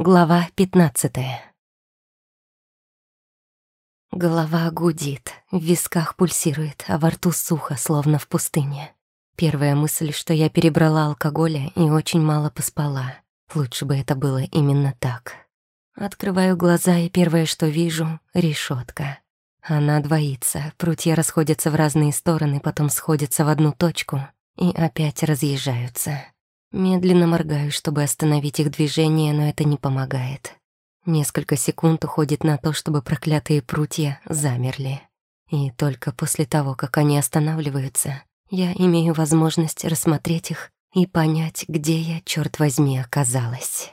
Глава пятнадцатая. Голова гудит, в висках пульсирует, а во рту сухо, словно в пустыне. Первая мысль, что я перебрала алкоголя и очень мало поспала. Лучше бы это было именно так. Открываю глаза, и первое, что вижу — решетка. Она двоится, прутья расходятся в разные стороны, потом сходятся в одну точку и опять разъезжаются. Медленно моргаю, чтобы остановить их движение, но это не помогает. Несколько секунд уходит на то, чтобы проклятые прутья замерли. И только после того, как они останавливаются, я имею возможность рассмотреть их и понять, где я, черт возьми, оказалась.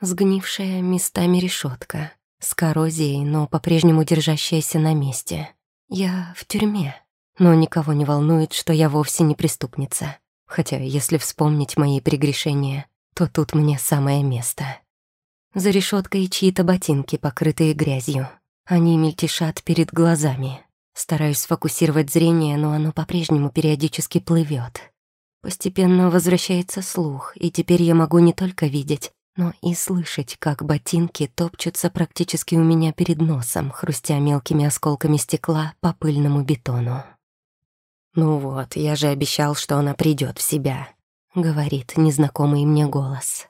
Сгнившая местами решетка, с коррозией, но по-прежнему держащаяся на месте. Я в тюрьме, но никого не волнует, что я вовсе не преступница. Хотя, если вспомнить мои прегрешения, то тут мне самое место. За решеткой чьи-то ботинки, покрытые грязью. Они мельтешат перед глазами. Стараюсь сфокусировать зрение, но оно по-прежнему периодически плывет. Постепенно возвращается слух, и теперь я могу не только видеть, но и слышать, как ботинки топчутся практически у меня перед носом, хрустя мелкими осколками стекла по пыльному бетону. «Ну вот, я же обещал, что она придет в себя», — говорит незнакомый мне голос.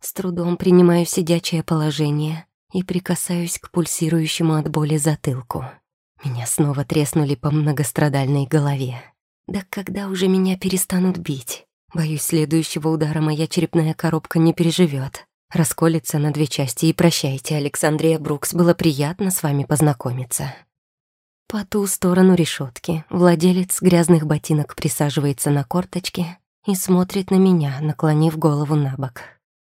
С трудом принимаю сидячее положение и прикасаюсь к пульсирующему от боли затылку. Меня снова треснули по многострадальной голове. Да когда уже меня перестанут бить? Боюсь, следующего удара моя черепная коробка не переживет. Расколется на две части и прощайте, Александрия Брукс, было приятно с вами познакомиться. По ту сторону решетки владелец грязных ботинок присаживается на корточке и смотрит на меня, наклонив голову на бок.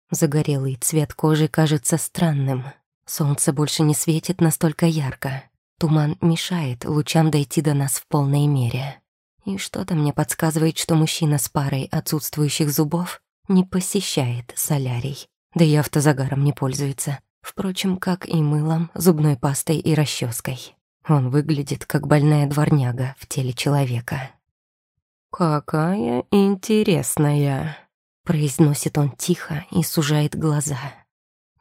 Загорелый цвет кожи кажется странным. Солнце больше не светит настолько ярко. Туман мешает лучам дойти до нас в полной мере. И что-то мне подсказывает, что мужчина с парой отсутствующих зубов не посещает солярий. Да и автозагаром не пользуется. Впрочем, как и мылом, зубной пастой и расческой. Он выглядит как больная дворняга в теле человека. «Какая интересная», — произносит он тихо и сужает глаза.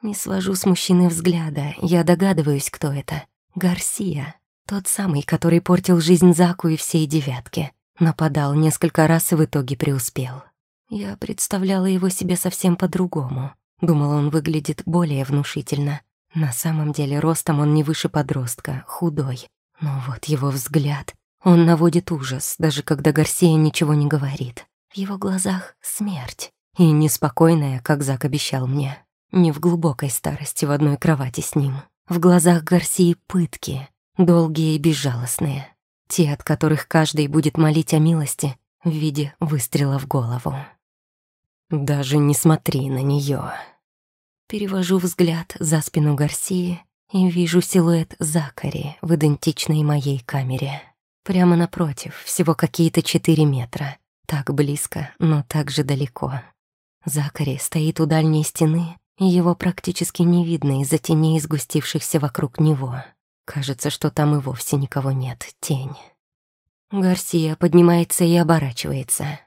Не свожу с мужчины взгляда, я догадываюсь, кто это. Гарсия, тот самый, который портил жизнь Заку и всей девятке. Нападал несколько раз и в итоге преуспел. Я представляла его себе совсем по-другому. Думала, он выглядит более внушительно, на самом деле ростом он не выше подростка, худой. Но вот его взгляд, он наводит ужас, даже когда Гарсия ничего не говорит. В его глазах смерть. И неспокойная, как Зак обещал мне. Не в глубокой старости в одной кровати с ним. В глазах Гарсии пытки, долгие и безжалостные. Те, от которых каждый будет молить о милости в виде выстрела в голову. «Даже не смотри на нее. Перевожу взгляд за спину Гарсии и вижу силуэт Закари в идентичной моей камере. Прямо напротив, всего какие-то четыре метра. Так близко, но так же далеко. Закари стоит у дальней стены, и его практически не видно из-за теней, сгустившихся вокруг него. Кажется, что там и вовсе никого нет, тень. Гарсия поднимается и оборачивается.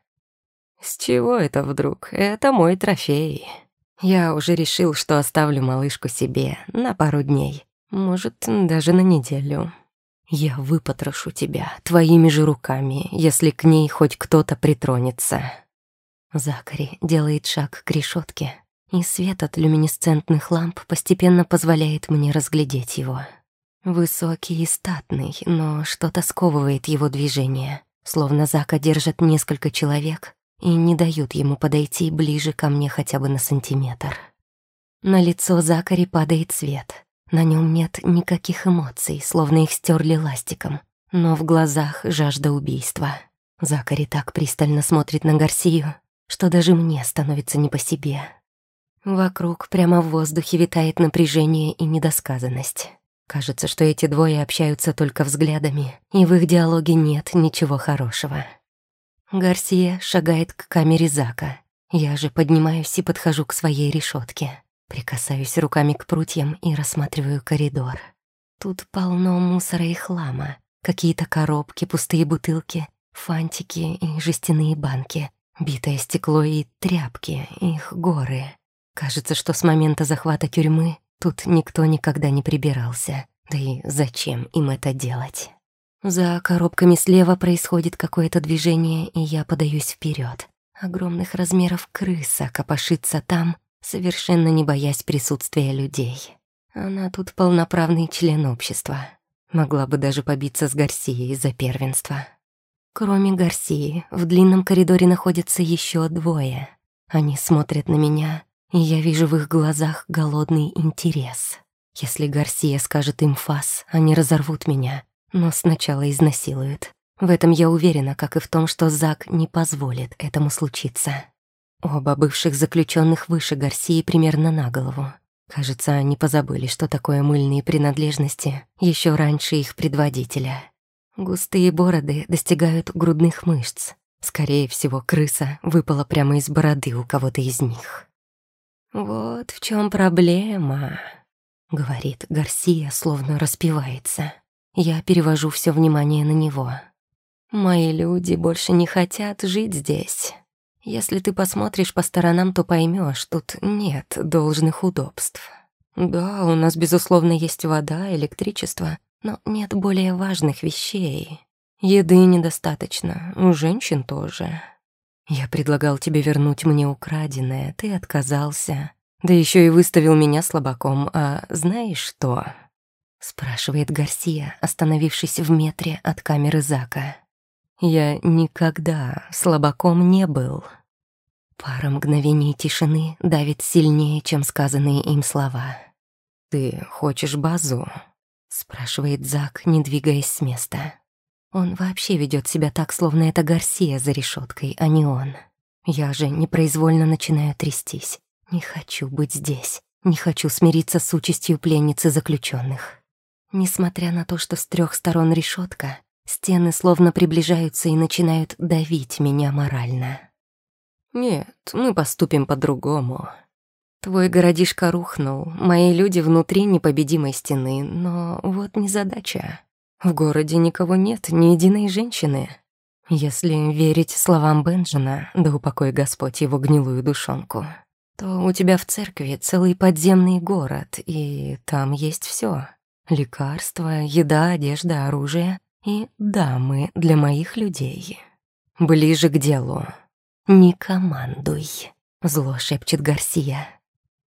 «С чего это вдруг? Это мой трофей». Я уже решил, что оставлю малышку себе на пару дней, может, даже на неделю. Я выпотрошу тебя твоими же руками, если к ней хоть кто-то притронется. Закари делает шаг к решетке, и свет от люминесцентных ламп постепенно позволяет мне разглядеть его. Высокий и статный, но что-то сковывает его движение, словно Зака держит несколько человек, и не дают ему подойти ближе ко мне хотя бы на сантиметр. На лицо Закари падает свет. На нем нет никаких эмоций, словно их стерли ластиком, но в глазах жажда убийства. Закари так пристально смотрит на Гарсию, что даже мне становится не по себе. Вокруг прямо в воздухе витает напряжение и недосказанность. Кажется, что эти двое общаются только взглядами, и в их диалоге нет ничего хорошего. Гарсия шагает к камере Зака. Я же поднимаюсь и подхожу к своей решетке. Прикасаюсь руками к прутьям и рассматриваю коридор. Тут полно мусора и хлама. Какие-то коробки, пустые бутылки, фантики и жестяные банки, битое стекло и тряпки, их горы. Кажется, что с момента захвата тюрьмы тут никто никогда не прибирался. Да и зачем им это делать? За коробками слева происходит какое-то движение, и я подаюсь вперед. Огромных размеров крыса копошится там, совершенно не боясь присутствия людей. Она тут полноправный член общества. Могла бы даже побиться с Гарсией за первенство. Кроме Гарсии, в длинном коридоре находятся еще двое. Они смотрят на меня, и я вижу в их глазах голодный интерес. Если Гарсия скажет им фас, они разорвут меня, но сначала изнасилуют. В этом я уверена, как и в том, что Зак не позволит этому случиться. Оба бывших заключенных выше Гарсии примерно на голову. Кажется, они позабыли, что такое мыльные принадлежности еще раньше их предводителя. Густые бороды достигают грудных мышц. Скорее всего, крыса выпала прямо из бороды у кого-то из них. «Вот в чем проблема», — говорит Гарсия, словно распевается. Я перевожу все внимание на него. «Мои люди больше не хотят жить здесь. Если ты посмотришь по сторонам, то поймешь, тут нет должных удобств. Да, у нас, безусловно, есть вода, электричество, но нет более важных вещей. Еды недостаточно, у женщин тоже. Я предлагал тебе вернуть мне украденное, ты отказался. Да еще и выставил меня слабаком, а знаешь что?» Спрашивает Гарсия, остановившись в метре от камеры Зака. «Я никогда слабаком не был». Пара мгновений тишины давит сильнее, чем сказанные им слова. «Ты хочешь базу?» — спрашивает Зак, не двигаясь с места. Он вообще ведет себя так, словно это Гарсия за решеткой, а не он. Я же непроизвольно начинаю трястись. Не хочу быть здесь. Не хочу смириться с участью пленницы заключенных. Несмотря на то, что с трех сторон решетка, стены словно приближаются и начинают давить меня морально. Нет, мы поступим по-другому. Твой городишко рухнул, мои люди внутри непобедимой стены, но вот незадача. В городе никого нет, ни единой женщины. Если верить словам Бенджина, да упокой Господь его гнилую душонку, то у тебя в церкви целый подземный город, и там есть все: Лекарства, еда, одежда, оружие и дамы для моих людей. Ближе к делу. «Не командуй», — зло шепчет Гарсия.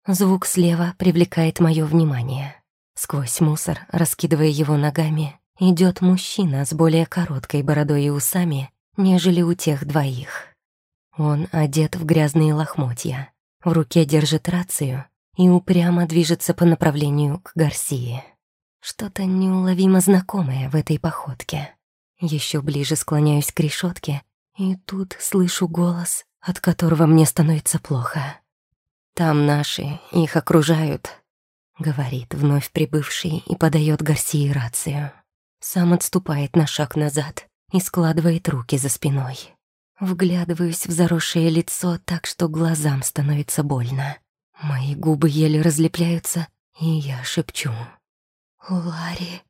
Звук слева привлекает мое внимание. Сквозь мусор, раскидывая его ногами, идет мужчина с более короткой бородой и усами, нежели у тех двоих. Он одет в грязные лохмотья, в руке держит рацию и упрямо движется по направлению к Гарсии. Что-то неуловимо знакомое в этой походке. Еще ближе склоняюсь к решетке, и тут слышу голос, от которого мне становится плохо. «Там наши, их окружают», — говорит вновь прибывший и подает Гарсии рацию. Сам отступает на шаг назад и складывает руки за спиной. Вглядываюсь в заросшее лицо так, что глазам становится больно. Мои губы еле разлепляются, и я шепчу. «Ларри...»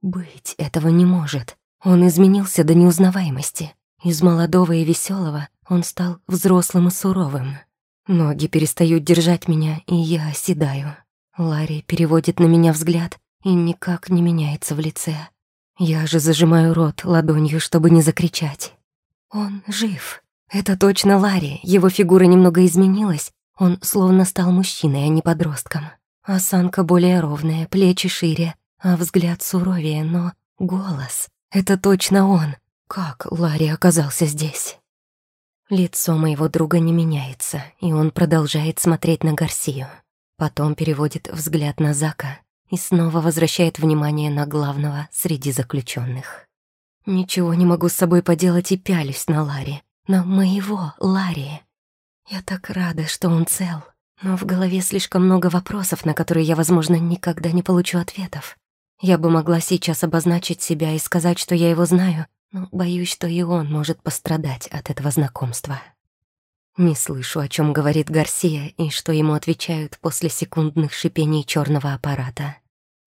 Быть этого не может. Он изменился до неузнаваемости. Из молодого и веселого он стал взрослым и суровым. Ноги перестают держать меня, и я оседаю. Ларри переводит на меня взгляд и никак не меняется в лице. Я же зажимаю рот ладонью, чтобы не закричать. Он жив. Это точно Ларри. Его фигура немного изменилась. Он словно стал мужчиной, а не подростком. Осанка более ровная, плечи шире, а взгляд суровее, но голос — это точно он. Как Ларри оказался здесь? Лицо моего друга не меняется, и он продолжает смотреть на Гарсию. Потом переводит взгляд на Зака и снова возвращает внимание на главного среди заключенных. Ничего не могу с собой поделать и пялюсь на Ларри, на моего Ларри. Я так рада, что он цел, но в голове слишком много вопросов, на которые я, возможно, никогда не получу ответов. Я бы могла сейчас обозначить себя и сказать, что я его знаю, но боюсь, что и он может пострадать от этого знакомства. Не слышу, о чем говорит Гарсия и что ему отвечают после секундных шипений черного аппарата.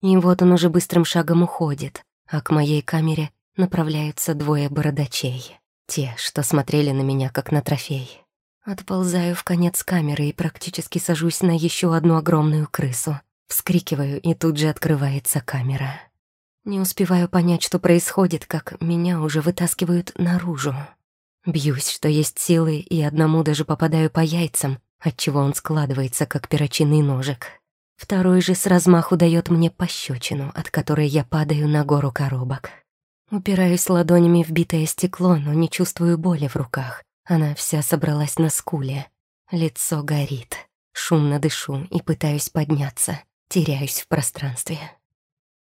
И вот он уже быстрым шагом уходит, а к моей камере направляются двое бородачей. Те, что смотрели на меня как на трофей. Отползаю в конец камеры и практически сажусь на еще одну огромную крысу. Вскрикиваю, и тут же открывается камера. Не успеваю понять, что происходит, как меня уже вытаскивают наружу. Бьюсь, что есть силы, и одному даже попадаю по яйцам, отчего он складывается, как перочинный ножик. Второй же с размаху дает мне пощечину, от которой я падаю на гору коробок. Упираюсь ладонями в битое стекло, но не чувствую боли в руках. Она вся собралась на скуле. Лицо горит. Шумно дышу и пытаюсь подняться. Теряюсь в пространстве.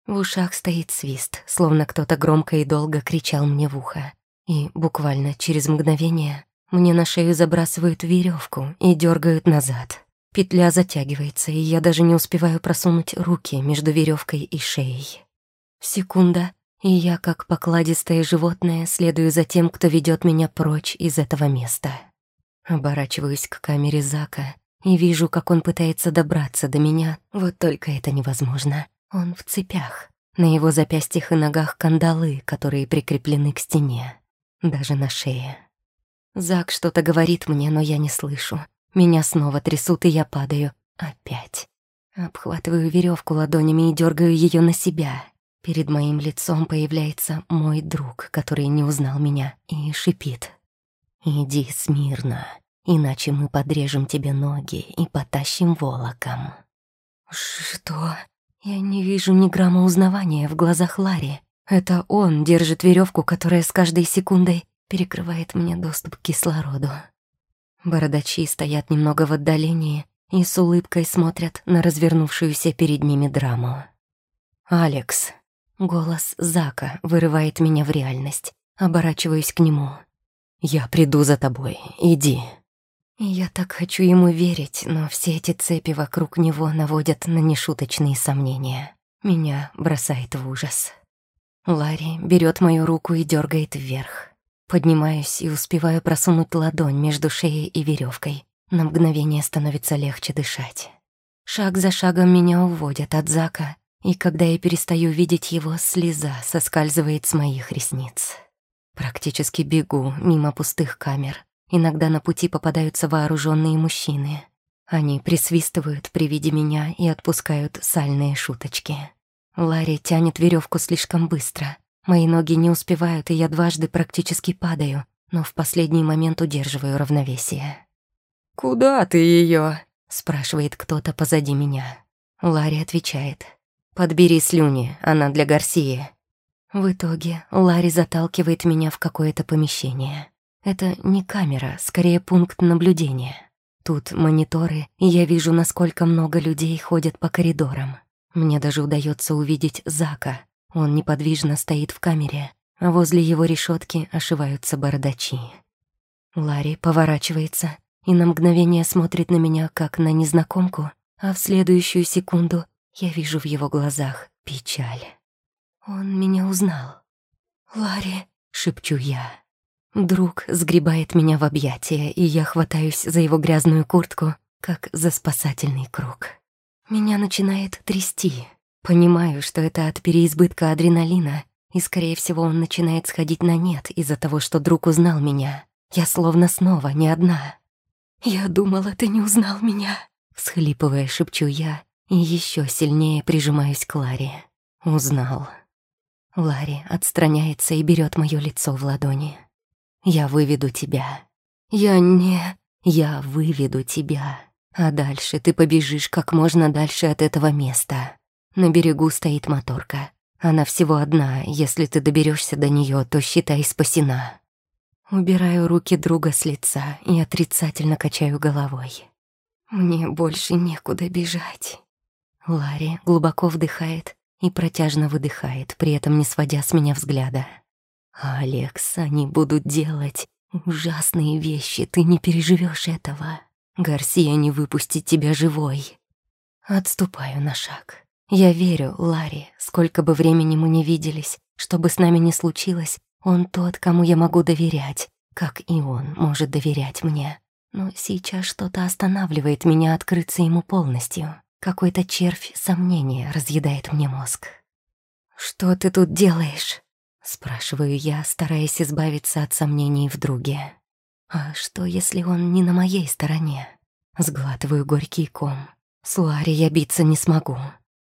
В ушах стоит свист, словно кто-то громко и долго кричал мне в ухо. И буквально через мгновение мне на шею забрасывают веревку и дергают назад. Петля затягивается, и я даже не успеваю просунуть руки между веревкой и шеей. Секунда, и я, как покладистое животное, следую за тем, кто ведет меня прочь из этого места. Оборачиваюсь к камере Зака и вижу, как он пытается добраться до меня, вот только это невозможно. Он в цепях. На его запястьях и ногах кандалы, которые прикреплены к стене. Даже на шее. Зак что-то говорит мне, но я не слышу. Меня снова трясут, и я падаю. Опять. Обхватываю веревку ладонями и дергаю ее на себя. Перед моим лицом появляется мой друг, который не узнал меня, и шипит. «Иди смирно, иначе мы подрежем тебе ноги и потащим волоком». «Что?» Я не вижу ни грамма узнавания в глазах Ларри. Это он держит веревку, которая с каждой секундой перекрывает мне доступ к кислороду. Бородачи стоят немного в отдалении и с улыбкой смотрят на развернувшуюся перед ними драму. «Алекс!» — голос Зака вырывает меня в реальность. Оборачиваюсь к нему. «Я приду за тобой. Иди». Я так хочу ему верить, но все эти цепи вокруг него наводят на нешуточные сомнения. Меня бросает в ужас. Ларри берет мою руку и дергает вверх. Поднимаюсь и успеваю просунуть ладонь между шеей и веревкой. На мгновение становится легче дышать. Шаг за шагом меня уводят от Зака, и когда я перестаю видеть его, слеза соскальзывает с моих ресниц. Практически бегу мимо пустых камер, Иногда на пути попадаются вооруженные мужчины. Они присвистывают при виде меня и отпускают сальные шуточки. Ларри тянет веревку слишком быстро. Мои ноги не успевают, и я дважды практически падаю, но в последний момент удерживаю равновесие. «Куда ты ее? спрашивает кто-то позади меня. Ларри отвечает. «Подбери слюни, она для Гарсии». В итоге Ларри заталкивает меня в какое-то помещение. Это не камера, скорее пункт наблюдения. Тут мониторы, и я вижу, насколько много людей ходят по коридорам. Мне даже удается увидеть Зака. Он неподвижно стоит в камере, а возле его решетки ошиваются бородачи. Ларри поворачивается и на мгновение смотрит на меня, как на незнакомку, а в следующую секунду я вижу в его глазах печаль. Он меня узнал. «Ларри», — шепчу я. Друг сгребает меня в объятия, и я хватаюсь за его грязную куртку, как за спасательный круг. Меня начинает трясти. Понимаю, что это от переизбытка адреналина, и, скорее всего, он начинает сходить на нет из-за того, что друг узнал меня. Я словно снова не одна. «Я думала, ты не узнал меня», — всхлипывая, шепчу я, еще сильнее прижимаюсь к Ларе. «Узнал». Ларри отстраняется и берет мое лицо в ладони. Я выведу тебя. Я не... Я выведу тебя. А дальше ты побежишь как можно дальше от этого места. На берегу стоит моторка. Она всего одна, если ты доберешься до нее, то считай спасена. Убираю руки друга с лица и отрицательно качаю головой. Мне больше некуда бежать. Ларри глубоко вдыхает и протяжно выдыхает, при этом не сводя с меня взгляда. «Алекс, они будут делать ужасные вещи, ты не переживешь этого. Гарсия не выпустит тебя живой». Отступаю на шаг. Я верю, Ларри, сколько бы времени мы не виделись, что бы с нами ни случилось, он тот, кому я могу доверять, как и он может доверять мне. Но сейчас что-то останавливает меня открыться ему полностью. Какой-то червь сомнения разъедает мне мозг. «Что ты тут делаешь?» Спрашиваю я, стараясь избавиться от сомнений в друге. А что, если он не на моей стороне? Сглатываю горький ком. С Ларри я биться не смогу.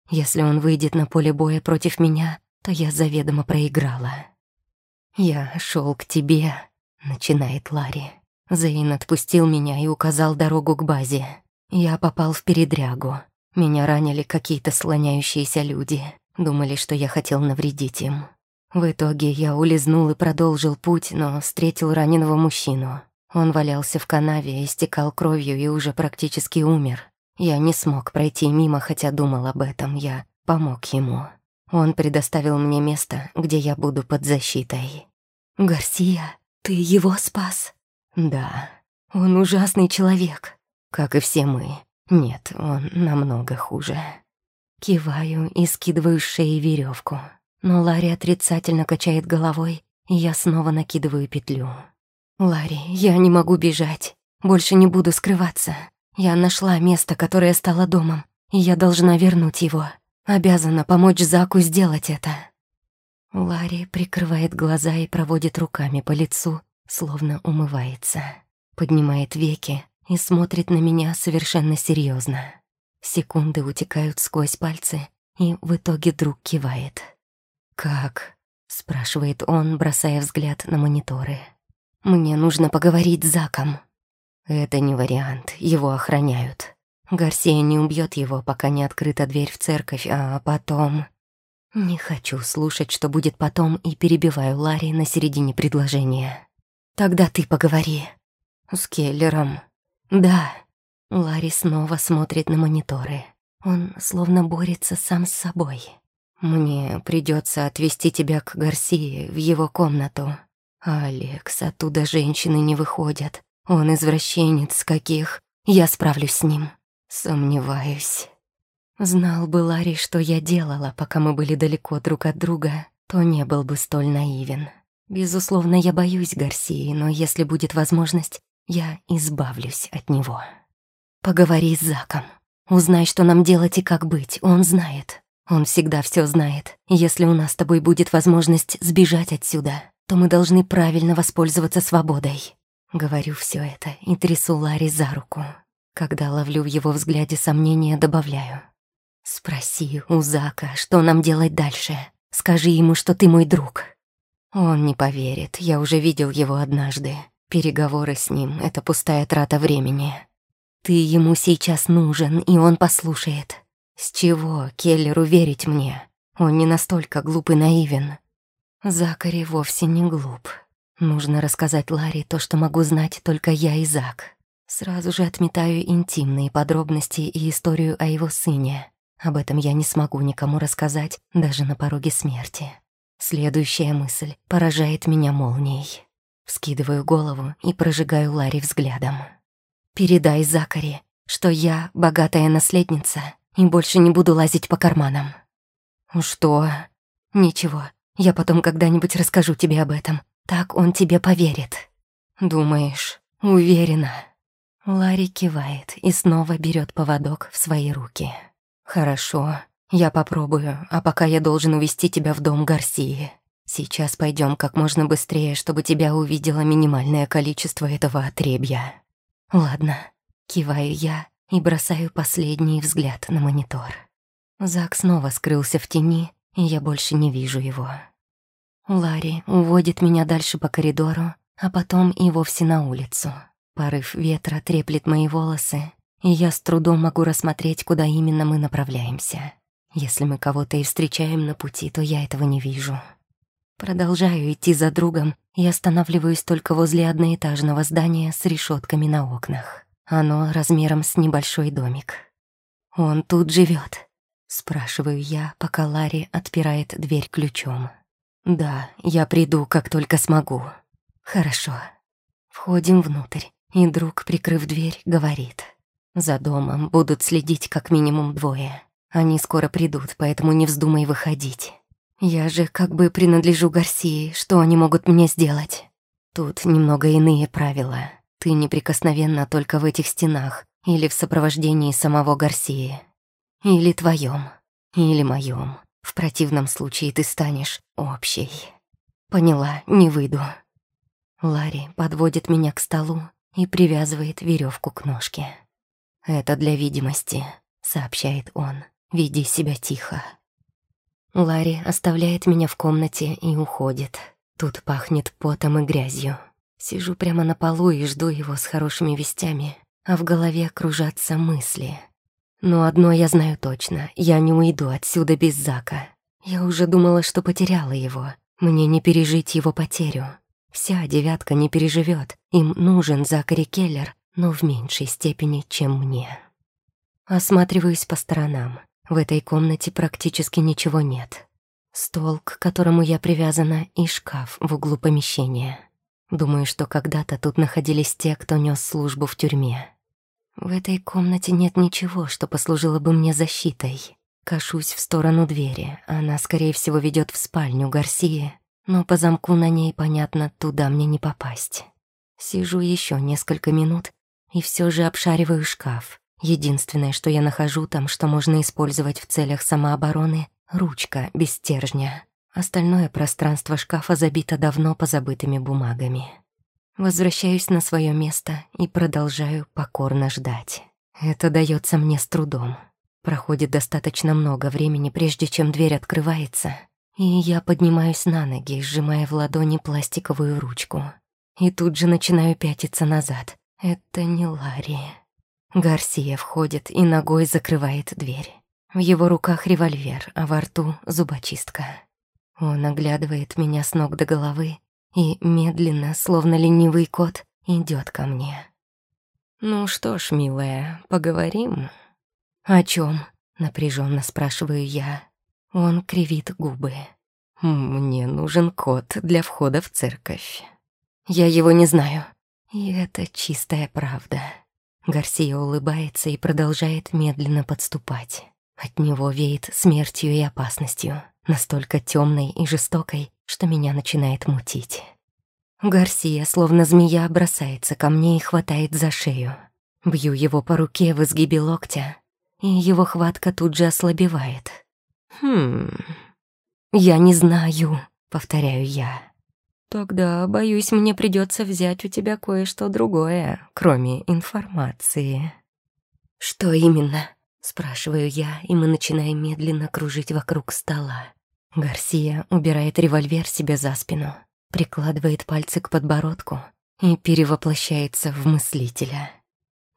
Если он выйдет на поле боя против меня, то я заведомо проиграла. «Я шел к тебе», — начинает Ларри. Зейн отпустил меня и указал дорогу к базе. Я попал в передрягу. Меня ранили какие-то слоняющиеся люди. Думали, что я хотел навредить им. В итоге я улизнул и продолжил путь, но встретил раненого мужчину. Он валялся в канаве, истекал кровью и уже практически умер. Я не смог пройти мимо, хотя думал об этом. Я помог ему. Он предоставил мне место, где я буду под защитой. «Гарсия, ты его спас?» «Да, он ужасный человек». «Как и все мы. Нет, он намного хуже». Киваю и скидываю с шеи веревку. Но Ларри отрицательно качает головой, и я снова накидываю петлю. «Ларри, я не могу бежать. Больше не буду скрываться. Я нашла место, которое стало домом, и я должна вернуть его. Обязана помочь Заку сделать это». Ларри прикрывает глаза и проводит руками по лицу, словно умывается. Поднимает веки и смотрит на меня совершенно серьезно. Секунды утекают сквозь пальцы, и в итоге друг кивает. «Как?» — спрашивает он, бросая взгляд на мониторы. «Мне нужно поговорить с Заком». Это не вариант, его охраняют. Гарсия не убьет его, пока не открыта дверь в церковь, а потом... Не хочу слушать, что будет потом, и перебиваю Ларри на середине предложения. «Тогда ты поговори». «С Келлером?» «Да». Ларри снова смотрит на мониторы. Он словно борется сам с собой. «Мне придется отвезти тебя к Гарсии в его комнату. Алекс, оттуда женщины не выходят. Он извращенец каких. Я справлюсь с ним. Сомневаюсь». Знал бы Ларри, что я делала, пока мы были далеко друг от друга, то не был бы столь наивен. Безусловно, я боюсь Гарсии, но если будет возможность, я избавлюсь от него. Поговори с Заком. Узнай, что нам делать и как быть. Он знает. Он всегда все знает. Если у нас с тобой будет возможность сбежать отсюда, то мы должны правильно воспользоваться свободой. Говорю все это и трясу Ларри за руку. Когда ловлю в его взгляде сомнения, добавляю. «Спроси у Зака, что нам делать дальше. Скажи ему, что ты мой друг». Он не поверит, я уже видел его однажды. Переговоры с ним — это пустая трата времени. Ты ему сейчас нужен, и он послушает. С чего Келлеру верить мне? Он не настолько глуп и наивен. Закари вовсе не глуп. Нужно рассказать Ларе то, что могу знать только я и Зак. Сразу же отметаю интимные подробности и историю о его сыне. Об этом я не смогу никому рассказать, даже на пороге смерти. Следующая мысль поражает меня молнией. Вскидываю голову и прожигаю Ларри взглядом. «Передай Закари, что я богатая наследница и больше не буду лазить по карманам». «Что?» «Ничего, я потом когда-нибудь расскажу тебе об этом. Так он тебе поверит». «Думаешь?» «Уверена». Ларри кивает и снова берет поводок в свои руки. «Хорошо, я попробую, а пока я должен увести тебя в дом Гарсии. Сейчас пойдем как можно быстрее, чтобы тебя увидело минимальное количество этого отребья». «Ладно», — киваю я и бросаю последний взгляд на монитор. Зак снова скрылся в тени, и я больше не вижу его. Ларри уводит меня дальше по коридору, а потом и вовсе на улицу. Порыв ветра треплет мои волосы, и я с трудом могу рассмотреть, куда именно мы направляемся. Если мы кого-то и встречаем на пути, то я этого не вижу. Продолжаю идти за другом и останавливаюсь только возле одноэтажного здания с решетками на окнах. Оно размером с небольшой домик. «Он тут живет? спрашиваю я, пока Ларри отпирает дверь ключом. «Да, я приду, как только смогу». «Хорошо». Входим внутрь, и друг, прикрыв дверь, говорит. За домом будут следить как минимум двое. Они скоро придут, поэтому не вздумай выходить. Я же как бы принадлежу Гарсии, что они могут мне сделать? Тут немного иные правила. Ты неприкосновенна только в этих стенах или в сопровождении самого Гарсии. Или твоем, или моем. В противном случае ты станешь общей. Поняла, не выйду. Ларри подводит меня к столу и привязывает веревку к ножке. «Это для видимости», — сообщает он. «Веди себя тихо». Ларри оставляет меня в комнате и уходит. Тут пахнет потом и грязью. Сижу прямо на полу и жду его с хорошими вестями, а в голове кружатся мысли. Но одно я знаю точно — я не уйду отсюда без Зака. Я уже думала, что потеряла его. Мне не пережить его потерю. Вся девятка не переживет. Им нужен Закари Келлер, но в меньшей степени, чем мне. Осматриваюсь по сторонам. В этой комнате практически ничего нет. Стол, к которому я привязана, и шкаф в углу помещения. Думаю, что когда-то тут находились те, кто нес службу в тюрьме. В этой комнате нет ничего, что послужило бы мне защитой. Кашусь в сторону двери. Она, скорее всего, ведет в спальню Гарсии, но по замку на ней, понятно, туда мне не попасть. Сижу еще несколько минут и все же обшариваю шкаф. Единственное, что я нахожу там, что можно использовать в целях самообороны — ручка без стержня. Остальное пространство шкафа забито давно позабытыми бумагами. Возвращаюсь на свое место и продолжаю покорно ждать. Это дается мне с трудом. Проходит достаточно много времени, прежде чем дверь открывается, и я поднимаюсь на ноги, сжимая в ладони пластиковую ручку. И тут же начинаю пятиться назад. Это не Ларри. Гарсия входит и ногой закрывает дверь. В его руках револьвер, а во рту зубочистка. Он оглядывает меня с ног до головы и медленно, словно ленивый кот, идет ко мне. «Ну что ж, милая, поговорим?» «О чем? напряженно спрашиваю я. Он кривит губы. «Мне нужен код для входа в церковь». «Я его не знаю». И это чистая правда. Гарсия улыбается и продолжает медленно подступать. От него веет смертью и опасностью, настолько темной и жестокой, что меня начинает мутить. Гарсия, словно змея, бросается ко мне и хватает за шею. Бью его по руке в изгибе локтя, и его хватка тут же ослабевает. «Хм... Я не знаю», — повторяю я. «Тогда, боюсь, мне придется взять у тебя кое-что другое, кроме информации». «Что именно?» — спрашиваю я, и мы начинаем медленно кружить вокруг стола. Гарсия убирает револьвер себе за спину, прикладывает пальцы к подбородку и перевоплощается в мыслителя.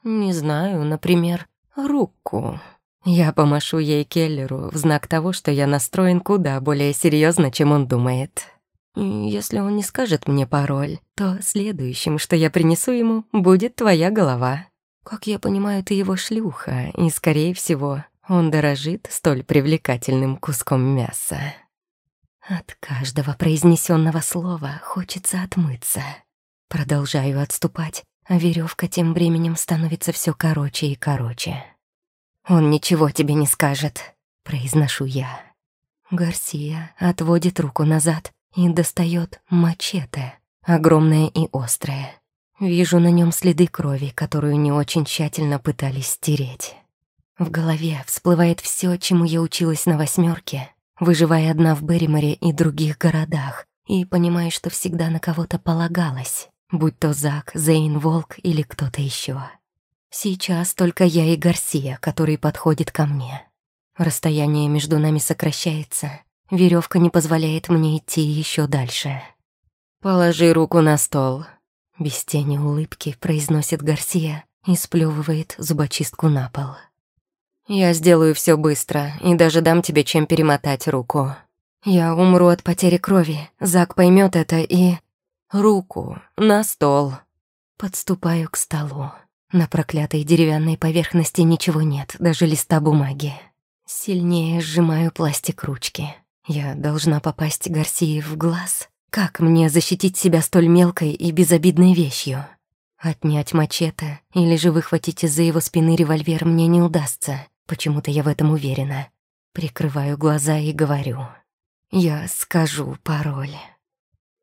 «Не знаю, например, руку. Я помашу ей Келлеру в знак того, что я настроен куда более серьезно, чем он думает. Если он не скажет мне пароль, то следующим, что я принесу ему, будет твоя голова. Как я понимаю, ты его шлюха, и, скорее всего, он дорожит столь привлекательным куском мяса. От каждого произнесенного слова хочется отмыться. Продолжаю отступать, а веревка тем временем становится все короче и короче. «Он ничего тебе не скажет», — произношу я. Гарсия отводит руку назад и достает мачете, огромное и острое. Вижу на нем следы крови, которую не очень тщательно пытались стереть. В голове всплывает все, чему я училась на восьмерке, выживая одна в Берриморе и других городах, и понимаю, что всегда на кого-то полагалась будь то Зак, Зейн, Волк или кто-то еще. Сейчас только я и Гарсия, который подходит ко мне. Расстояние между нами сокращается. Веревка не позволяет мне идти еще дальше. «Положи руку на стол», — без тени улыбки произносит Гарсия и сплевывает зубочистку на пол. «Я сделаю все быстро и даже дам тебе чем перемотать руку. Я умру от потери крови, Зак поймет это и...» руку на стол. Подступаю к столу. На проклятой деревянной поверхности ничего нет, даже листа бумаги. Сильнее сжимаю пластик ручки. Я должна попасть Гарсии в глаз. Как мне защитить себя столь мелкой и безобидной вещью? Отнять мачете или же выхватить из-за его спины револьвер мне не удастся. Почему-то я в этом уверена. Прикрываю глаза и говорю. Я скажу пароль.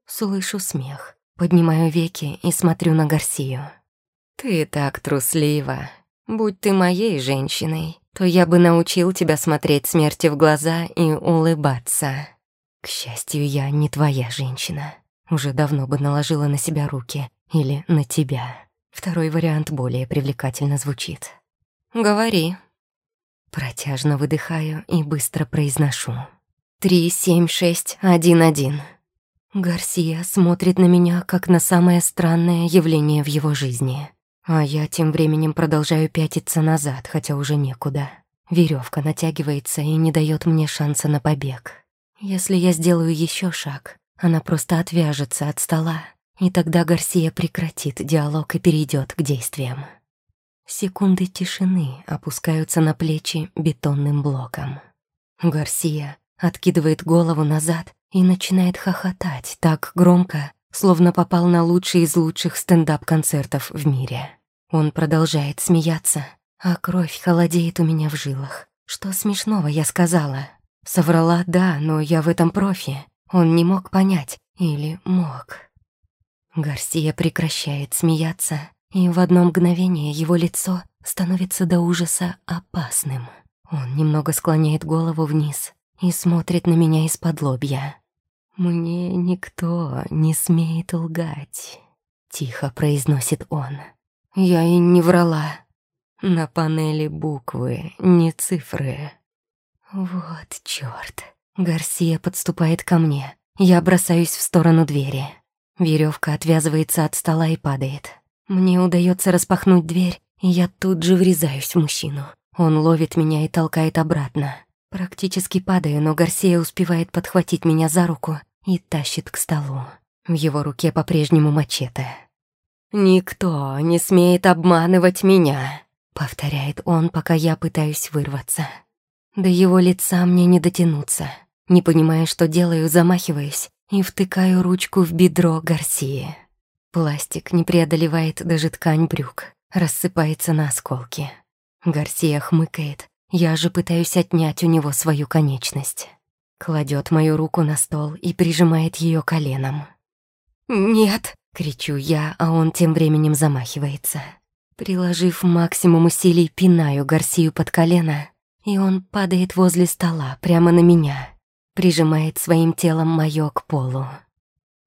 Слышу смех, поднимаю веки и смотрю на Гарсию. «Ты так труслива. Будь ты моей женщиной, то я бы научил тебя смотреть смерти в глаза и улыбаться. К счастью, я не твоя женщина. Уже давно бы наложила на себя руки. Или на тебя. Второй вариант более привлекательно звучит. «Говори». Протяжно выдыхаю и быстро произношу. «Три, семь, шесть, один, один». Гарсия смотрит на меня, как на самое странное явление в его жизни. А я тем временем продолжаю пятиться назад, хотя уже некуда. Веревка натягивается и не дает мне шанса на побег. Если я сделаю еще шаг, она просто отвяжется от стола, и тогда Гарсия прекратит диалог и перейдет к действиям. Секунды тишины опускаются на плечи бетонным блоком. Гарсия откидывает голову назад и начинает хохотать так громко, словно попал на лучший из лучших стендап-концертов в мире. Он продолжает смеяться, а кровь холодеет у меня в жилах. Что смешного я сказала? Соврала, да, но я в этом профи. Он не мог понять. Или мог. Гарсия прекращает смеяться, и в одно мгновение его лицо становится до ужаса опасным. Он немного склоняет голову вниз и смотрит на меня из-под лобья. «Мне никто не смеет лгать», — тихо произносит он. «Я и не врала. На панели буквы, не цифры». «Вот чёрт». Гарсия подступает ко мне. Я бросаюсь в сторону двери. Веревка отвязывается от стола и падает. Мне удается распахнуть дверь, и я тут же врезаюсь в мужчину. Он ловит меня и толкает обратно. Практически падаю, но Гарсия успевает подхватить меня за руку и тащит к столу. В его руке по-прежнему мачете. «Никто не смеет обманывать меня», — повторяет он, пока я пытаюсь вырваться. До его лица мне не дотянуться. Не понимая, что делаю, замахиваюсь и втыкаю ручку в бедро Гарсии. Пластик не преодолевает даже ткань брюк, рассыпается на осколки. Гарсия хмыкает, я же пытаюсь отнять у него свою конечность. Кладет мою руку на стол и прижимает ее коленом. «Нет!» — кричу я, а он тем временем замахивается. Приложив максимум усилий, пинаю Гарсию под колено, и он падает возле стола, прямо на меня прижимает своим телом моё к полу.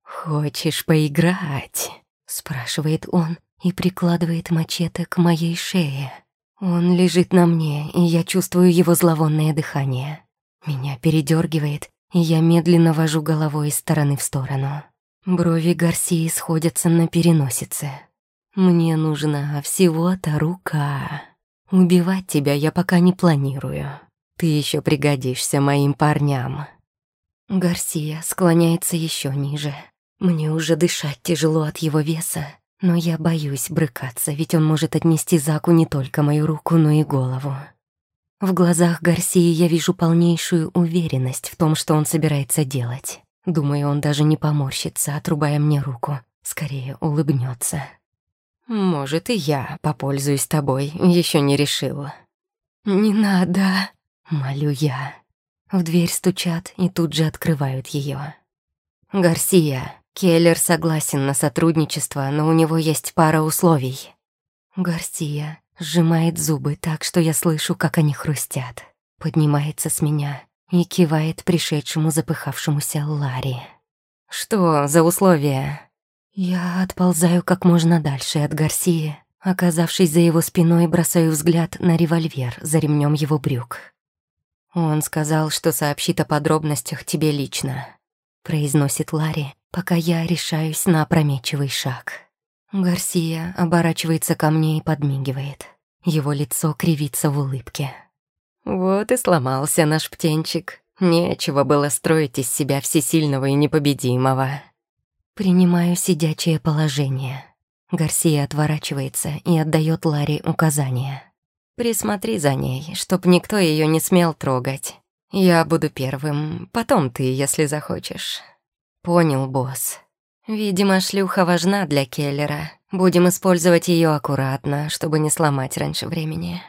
«Хочешь поиграть?» — спрашивает он и прикладывает мачете к моей шее. Он лежит на мне, и я чувствую его зловонное дыхание. Меня передергивает, и я медленно вожу головой из стороны в сторону. Брови Гарсии сходятся на переносице. Мне нужна всего-то рука. Убивать тебя я пока не планирую. Ты еще пригодишься моим парням. Гарсия склоняется еще ниже. Мне уже дышать тяжело от его веса, но я боюсь брыкаться, ведь он может отнести Заку не только мою руку, но и голову. В глазах Гарсии я вижу полнейшую уверенность в том, что он собирается делать. Думаю, он даже не поморщится, отрубая мне руку. Скорее улыбнется. «Может, и я попользуюсь тобой, еще не решила». «Не надо», — молю я. В дверь стучат и тут же открывают ее. «Гарсия, Келлер согласен на сотрудничество, но у него есть пара условий». Гарсия сжимает зубы так, что я слышу, как они хрустят. Поднимается с меня и кивает пришедшему запыхавшемуся Ларри. «Что за условия?» Я отползаю как можно дальше от Гарсии, оказавшись за его спиной, бросаю взгляд на револьвер за ремнем его брюк. «Он сказал, что сообщит о подробностях тебе лично», — произносит Ларри, пока я решаюсь на опрометчивый шаг. Гарсия оборачивается ко мне и подмигивает. Его лицо кривится в улыбке. «Вот и сломался наш птенчик. Нечего было строить из себя всесильного и непобедимого». Принимаю сидячее положение. Гарсия отворачивается и отдает Ларри указания. Присмотри за ней, чтоб никто ее не смел трогать. Я буду первым, потом ты, если захочешь. Понял, босс. Видимо, шлюха важна для Келлера. Будем использовать ее аккуратно, чтобы не сломать раньше времени.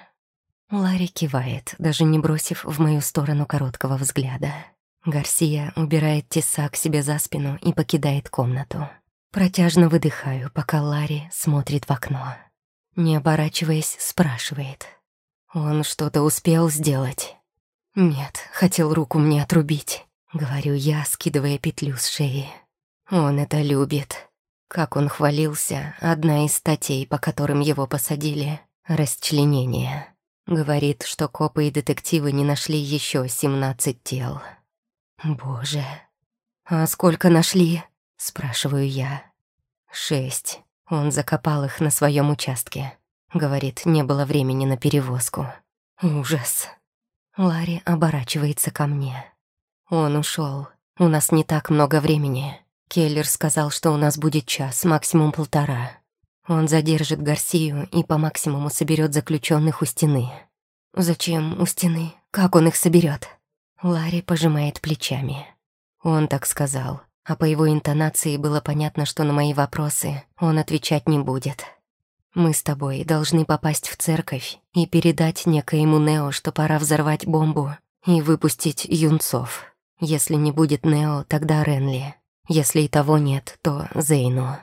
Ларри кивает, даже не бросив в мою сторону короткого взгляда. Гарсия убирает тесак себе за спину и покидает комнату. Протяжно выдыхаю, пока Ларри смотрит в окно. Не оборачиваясь, спрашивает. «Он что-то успел сделать?» «Нет, хотел руку мне отрубить», — говорю я, скидывая петлю с шеи. Он это любит. Как он хвалился, одна из статей, по которым его посадили — расчленение. Говорит, что копы и детективы не нашли еще 17 тел. Боже. А сколько нашли? Спрашиваю я. Шесть. Он закопал их на своем участке. Говорит, не было времени на перевозку. Ужас. Ларри оборачивается ко мне. Он ушел. У нас не так много времени. Келлер сказал, что у нас будет час, максимум полтора. Он задержит Гарсию и по максимуму соберет заключенных у стены. Зачем у стены? Как он их соберет? Ларри пожимает плечами. Он так сказал, а по его интонации было понятно, что на мои вопросы он отвечать не будет. Мы с тобой должны попасть в церковь и передать некоему Нео, что пора взорвать бомбу и выпустить юнцов. Если не будет Нео, тогда Ренли. Если и того нет, то Зейну.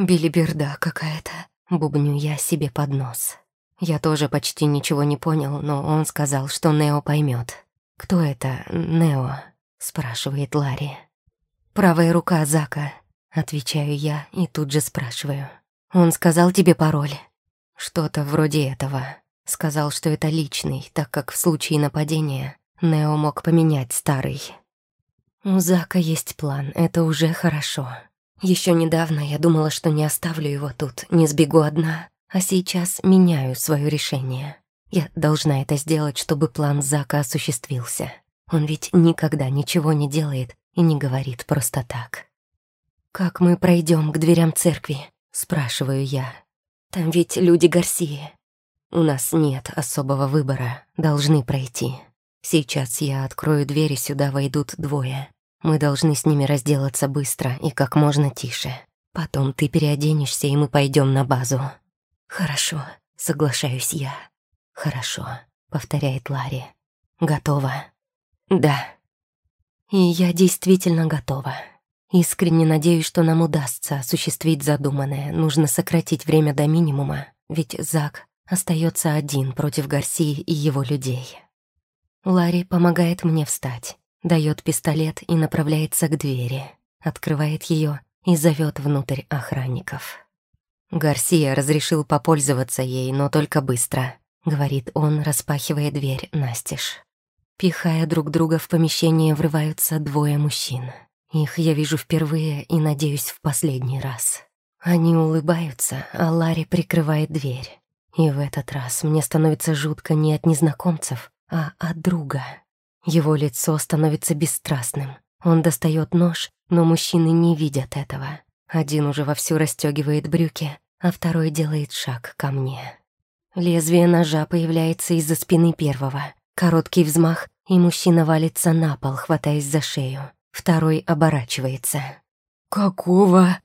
Билиберда какая-то, бубню я себе под нос. Я тоже почти ничего не понял, но он сказал, что Нео поймет. «Кто это Нео?» — спрашивает Ларри. «Правая рука Зака», — отвечаю я и тут же спрашиваю. «Он сказал тебе пароль?» «Что-то вроде этого. Сказал, что это личный, так как в случае нападения Нео мог поменять старый». У Зака есть план, это уже хорошо. Еще недавно я думала, что не оставлю его тут, не сбегу одна, а сейчас меняю свое решение. Я должна это сделать, чтобы план Зака осуществился. Он ведь никогда ничего не делает и не говорит просто так. «Как мы пройдем к дверям церкви?» — спрашиваю я. «Там ведь люди Гарсии. У нас нет особого выбора, должны пройти». Сейчас я открою дверь, и сюда войдут двое. Мы должны с ними разделаться быстро и как можно тише. Потом ты переоденешься, и мы пойдем на базу. Хорошо, соглашаюсь я. Хорошо, повторяет Ларри. Готова? Да. И я действительно готова. Искренне надеюсь, что нам удастся осуществить задуманное. Нужно сократить время до минимума, ведь Зак остается один против Гарсии и его людей. Ларри помогает мне встать, дает пистолет и направляется к двери, открывает ее и зовет внутрь охранников. Гарсия разрешил попользоваться ей, но только быстро, говорит он, распахивая дверь настежь. Пихая друг друга в помещение, врываются двое мужчин. Их я вижу впервые и, надеюсь, в последний раз. Они улыбаются, а Ларри прикрывает дверь. И в этот раз мне становится жутко не от незнакомцев, а от друга. Его лицо становится бесстрастным. Он достает нож, но мужчины не видят этого. Один уже вовсю расстегивает брюки, а второй делает шаг ко мне. Лезвие ножа появляется из-за спины первого. Короткий взмах, и мужчина валится на пол, хватаясь за шею. Второй оборачивается. «Какого?»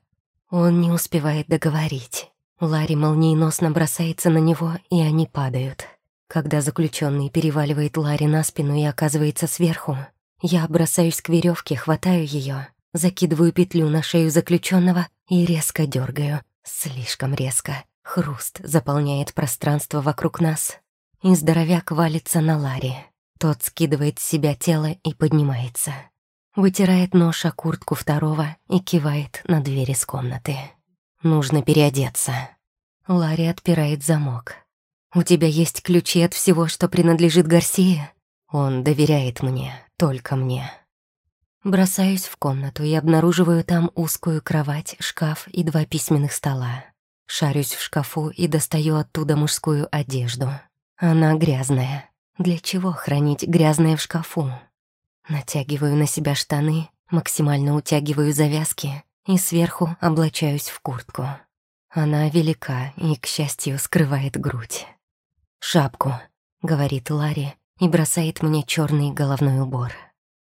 Он не успевает договорить. Ларри молниеносно бросается на него, и они падают. Когда заключенный переваливает Ларри на спину и оказывается сверху, я бросаюсь к веревке, хватаю ее, закидываю петлю на шею заключенного и резко дергаю. Слишком резко. Хруст заполняет пространство вокруг нас. И здоровяк валится на Ларри. Тот скидывает с себя тело и поднимается. Вытирает нож о куртку второго и кивает на дверь из комнаты. Нужно переодеться. Ларри отпирает замок. «У тебя есть ключи от всего, что принадлежит Гарсии?» «Он доверяет мне, только мне». Бросаюсь в комнату и обнаруживаю там узкую кровать, шкаф и два письменных стола. Шарюсь в шкафу и достаю оттуда мужскую одежду. Она грязная. Для чего хранить грязное в шкафу? Натягиваю на себя штаны, максимально утягиваю завязки и сверху облачаюсь в куртку. Она велика и, к счастью, скрывает грудь. «Шапку», — говорит Ларри и бросает мне черный головной убор.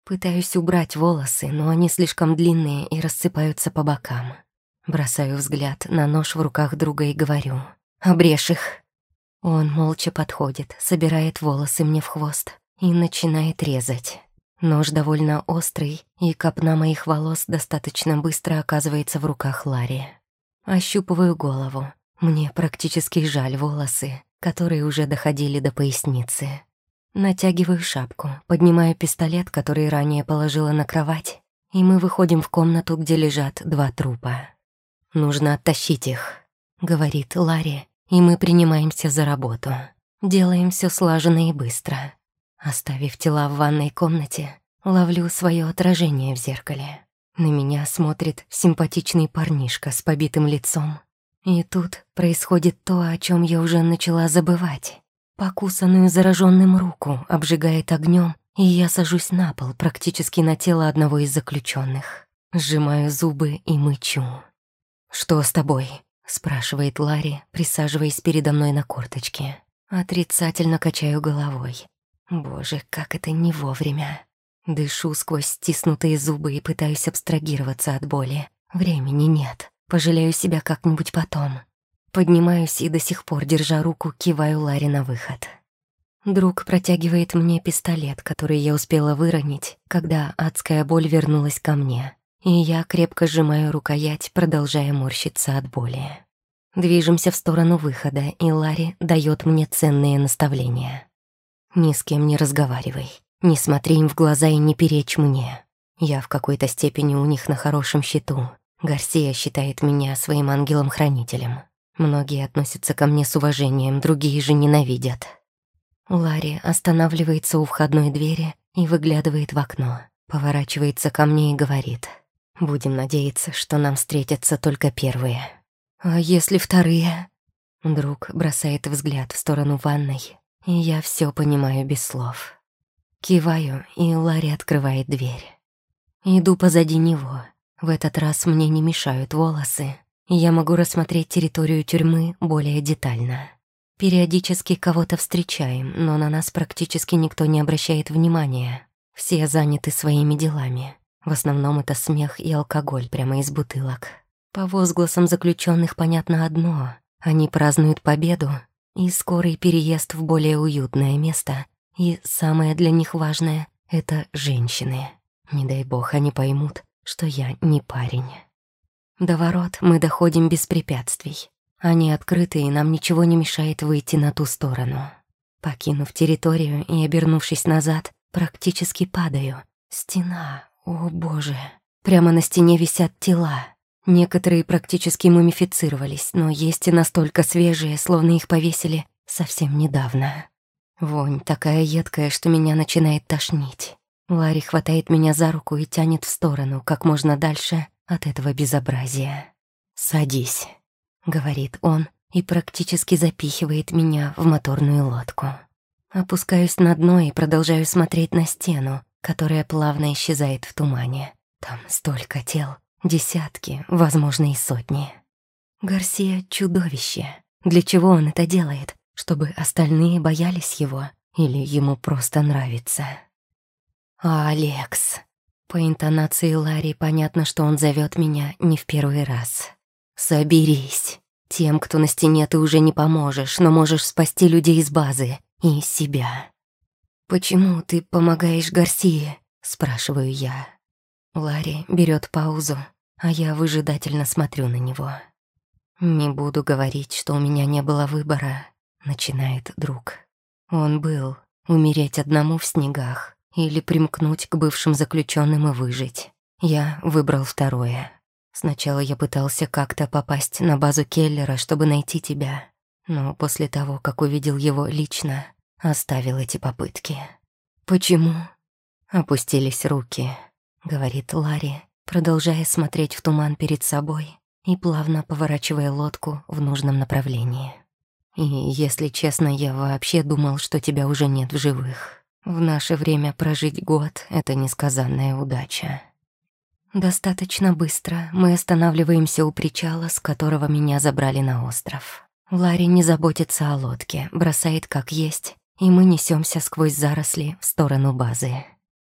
Пытаюсь убрать волосы, но они слишком длинные и рассыпаются по бокам. Бросаю взгляд на нож в руках друга и говорю «Обрежь их». Он молча подходит, собирает волосы мне в хвост и начинает резать. Нож довольно острый, и копна моих волос достаточно быстро оказывается в руках Ларри. Ощупываю голову. Мне практически жаль волосы, которые уже доходили до поясницы. Натягиваю шапку, поднимаю пистолет, который ранее положила на кровать, и мы выходим в комнату, где лежат два трупа. «Нужно оттащить их», — говорит Ларри, и мы принимаемся за работу. Делаем все слаженно и быстро. Оставив тела в ванной комнате, ловлю свое отражение в зеркале. На меня смотрит симпатичный парнишка с побитым лицом. И тут происходит то, о чем я уже начала забывать. Покусанную зараженным руку обжигает огнем, и я сажусь на пол, практически на тело одного из заключенных. Сжимаю зубы и мычу. «Что с тобой?» — спрашивает Ларри, присаживаясь передо мной на корточке. Отрицательно качаю головой. Боже, как это не вовремя. Дышу сквозь стиснутые зубы и пытаюсь абстрагироваться от боли. Времени нет. Пожалею себя как-нибудь потом. Поднимаюсь и до сих пор, держа руку, киваю Ларе на выход. Друг протягивает мне пистолет, который я успела выронить, когда адская боль вернулась ко мне. И я крепко сжимаю рукоять, продолжая морщиться от боли. Движемся в сторону выхода, и Ларри дает мне ценные наставления. Ни с кем не разговаривай. Не смотри им в глаза и не перечь мне. Я в какой-то степени у них на хорошем счету. Гарсия считает меня своим ангелом-хранителем. Многие относятся ко мне с уважением, другие же ненавидят. Ларри останавливается у входной двери и выглядывает в окно, поворачивается ко мне и говорит. «Будем надеяться, что нам встретятся только первые». «А если вторые?» Друг бросает взгляд в сторону ванной, и я все понимаю без слов. Киваю, и Ларри открывает дверь. Иду позади него. В этот раз мне не мешают волосы. Я могу рассмотреть территорию тюрьмы более детально. Периодически кого-то встречаем, но на нас практически никто не обращает внимания. Все заняты своими делами. В основном это смех и алкоголь прямо из бутылок. По возгласам заключенных понятно одно. Они празднуют победу и скорый переезд в более уютное место, и самое для них важное — это женщины. Не дай бог они поймут, что я не парень. До ворот мы доходим без препятствий. Они открыты, и нам ничего не мешает выйти на ту сторону. Покинув территорию и обернувшись назад, практически падаю. Стена, о боже. Прямо на стене висят тела. Некоторые практически мумифицировались, но есть и настолько свежие, словно их повесили совсем недавно. Вонь такая едкая, что меня начинает тошнить. Ларри хватает меня за руку и тянет в сторону, как можно дальше от этого безобразия. «Садись», — говорит он и практически запихивает меня в моторную лодку. Опускаюсь на дно и продолжаю смотреть на стену, которая плавно исчезает в тумане. Там столько тел, десятки, возможно, и сотни. Гарсия — чудовище. Для чего он это делает? чтобы остальные боялись его или ему просто нравится. «Алекс!» По интонации Ларри понятно, что он зовет меня не в первый раз. «Соберись. Тем, кто на стене, ты уже не поможешь, но можешь спасти людей из базы и себя». «Почему ты помогаешь Гарсии?» — спрашиваю я. Ларри берет паузу, а я выжидательно смотрю на него. Не буду говорить, что у меня не было выбора начинает друг. Он был умереть одному в снегах или примкнуть к бывшим заключенным и выжить. Я выбрал второе. Сначала я пытался как-то попасть на базу Келлера, чтобы найти тебя, но после того, как увидел его лично, оставил эти попытки. «Почему?» «Опустились руки», — говорит Ларри, продолжая смотреть в туман перед собой и плавно поворачивая лодку в нужном направлении. И, если честно, я вообще думал, что тебя уже нет в живых. В наше время прожить год — это несказанная удача. Достаточно быстро мы останавливаемся у причала, с которого меня забрали на остров. Ларри не заботится о лодке, бросает как есть, и мы несемся сквозь заросли в сторону базы.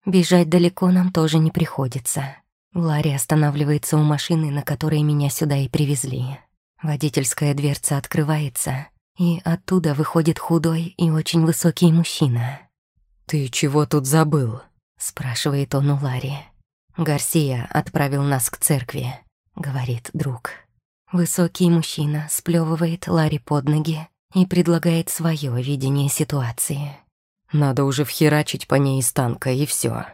Бежать далеко нам тоже не приходится. Ларри останавливается у машины, на которой меня сюда и привезли. Водительская дверца открывается, и оттуда выходит худой и очень высокий мужчина. «Ты чего тут забыл?» — спрашивает он у Ларри. «Гарсия отправил нас к церкви», — говорит друг. Высокий мужчина сплёвывает Ларри под ноги и предлагает свое видение ситуации. «Надо уже вхерачить по ней из танка, и все.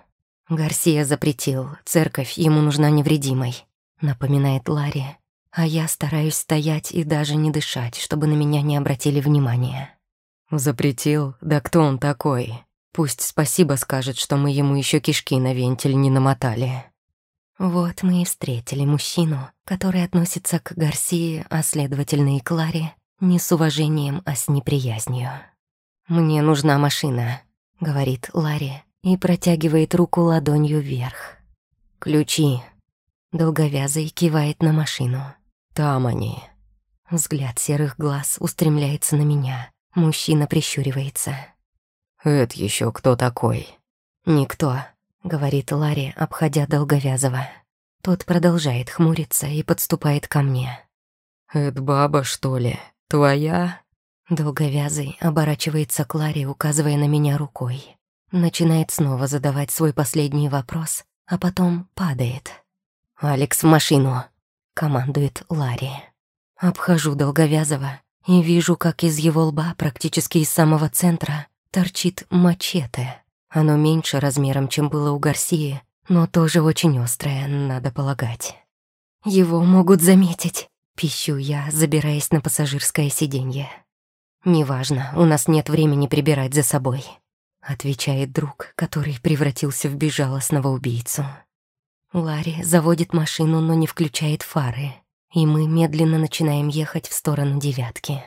Гарсия запретил, церковь ему нужна невредимой, напоминает Ларри, а я стараюсь стоять и даже не дышать, чтобы на меня не обратили внимания. Запретил? Да кто он такой? Пусть спасибо скажет, что мы ему еще кишки на вентиль не намотали. Вот мы и встретили мужчину, который относится к Гарсии, а следовательно и Кларе, не с уважением, а с неприязнью. «Мне нужна машина», — говорит Ларри и протягивает руку ладонью вверх. «Ключи». Долговязый кивает на машину. «Там они». Взгляд серых глаз устремляется на меня. Мужчина прищуривается. «Это еще кто такой?» «Никто», — говорит Ларри, обходя Долговязова. Тот продолжает хмуриться и подступает ко мне. «Это баба, что ли? Твоя?» Долговязый оборачивается к Ларе, указывая на меня рукой. Начинает снова задавать свой последний вопрос, а потом падает. «Алекс, в машину!» — командует Ларри. Обхожу Долговязого и вижу, как из его лба, практически из самого центра, торчит мачете. Оно меньше размером, чем было у Гарсии, но тоже очень острое, надо полагать. «Его могут заметить», — пищу я, забираясь на пассажирское сиденье. «Неважно, у нас нет времени прибирать за собой», — отвечает друг, который превратился в безжалостного убийцу. Ларри заводит машину, но не включает фары, и мы медленно начинаем ехать в сторону девятки.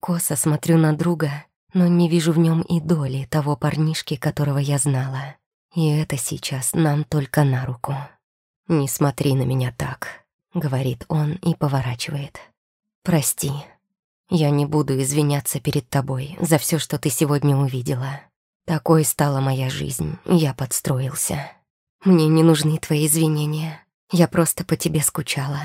Косо смотрю на друга но не вижу в нем и доли того парнишки, которого я знала. И это сейчас нам только на руку. «Не смотри на меня так», — говорит он и поворачивает. «Прости, я не буду извиняться перед тобой за все, что ты сегодня увидела. Такой стала моя жизнь, я подстроился. Мне не нужны твои извинения, я просто по тебе скучала».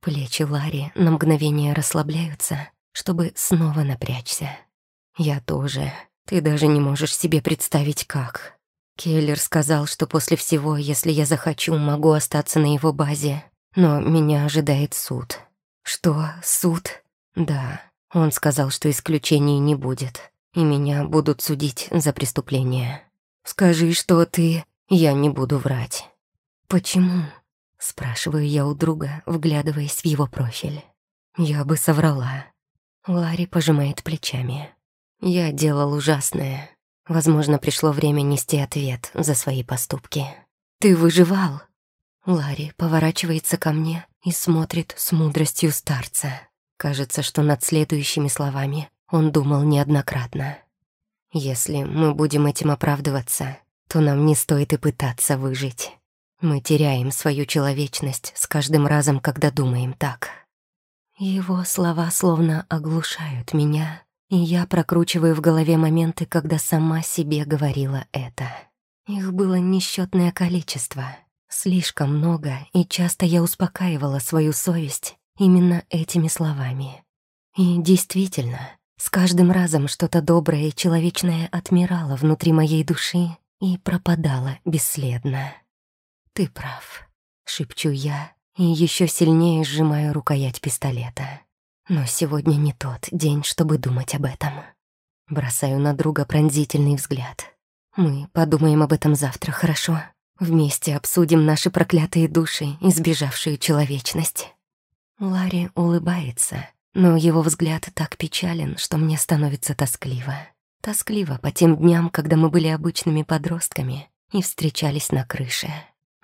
Плечи Ларри на мгновение расслабляются, чтобы снова напрячься. «Я тоже. Ты даже не можешь себе представить, как». Келлер сказал, что после всего, если я захочу, могу остаться на его базе, но меня ожидает суд. Что, суд? Да, он сказал, что исключений не будет, и меня будут судить за преступление. Скажи, что ты... Я не буду врать. Почему? Спрашиваю я у друга, вглядываясь в его профиль. Я бы соврала. Ларри пожимает плечами. Я делал ужасное. Возможно, пришло время нести ответ за свои поступки. «Ты выживал?» Ларри поворачивается ко мне и смотрит с мудростью старца. Кажется, что над следующими словами он думал неоднократно. «Если мы будем этим оправдываться, то нам не стоит и пытаться выжить. Мы теряем свою человечность с каждым разом, когда думаем так». Его слова словно оглушают меня, и я прокручиваю в голове моменты, когда сама себе говорила это. Их было несчетное количество, слишком много, и часто я успокаивала свою совесть именно этими словами. И действительно, с каждым разом что-то доброе и человечное отмирало внутри моей души и пропадало бесследно. «Ты прав», — шепчу я и еще сильнее сжимаю рукоять пистолета. Но сегодня не тот день, чтобы думать об этом. Бросаю на друга пронзительный взгляд. Мы подумаем об этом завтра, хорошо? Вместе обсудим наши проклятые души, избежавшие человечность. Ларри улыбается, но его взгляд так печален, что мне становится тоскливо. Тоскливо по тем дням, когда мы были обычными подростками и встречались на крыше.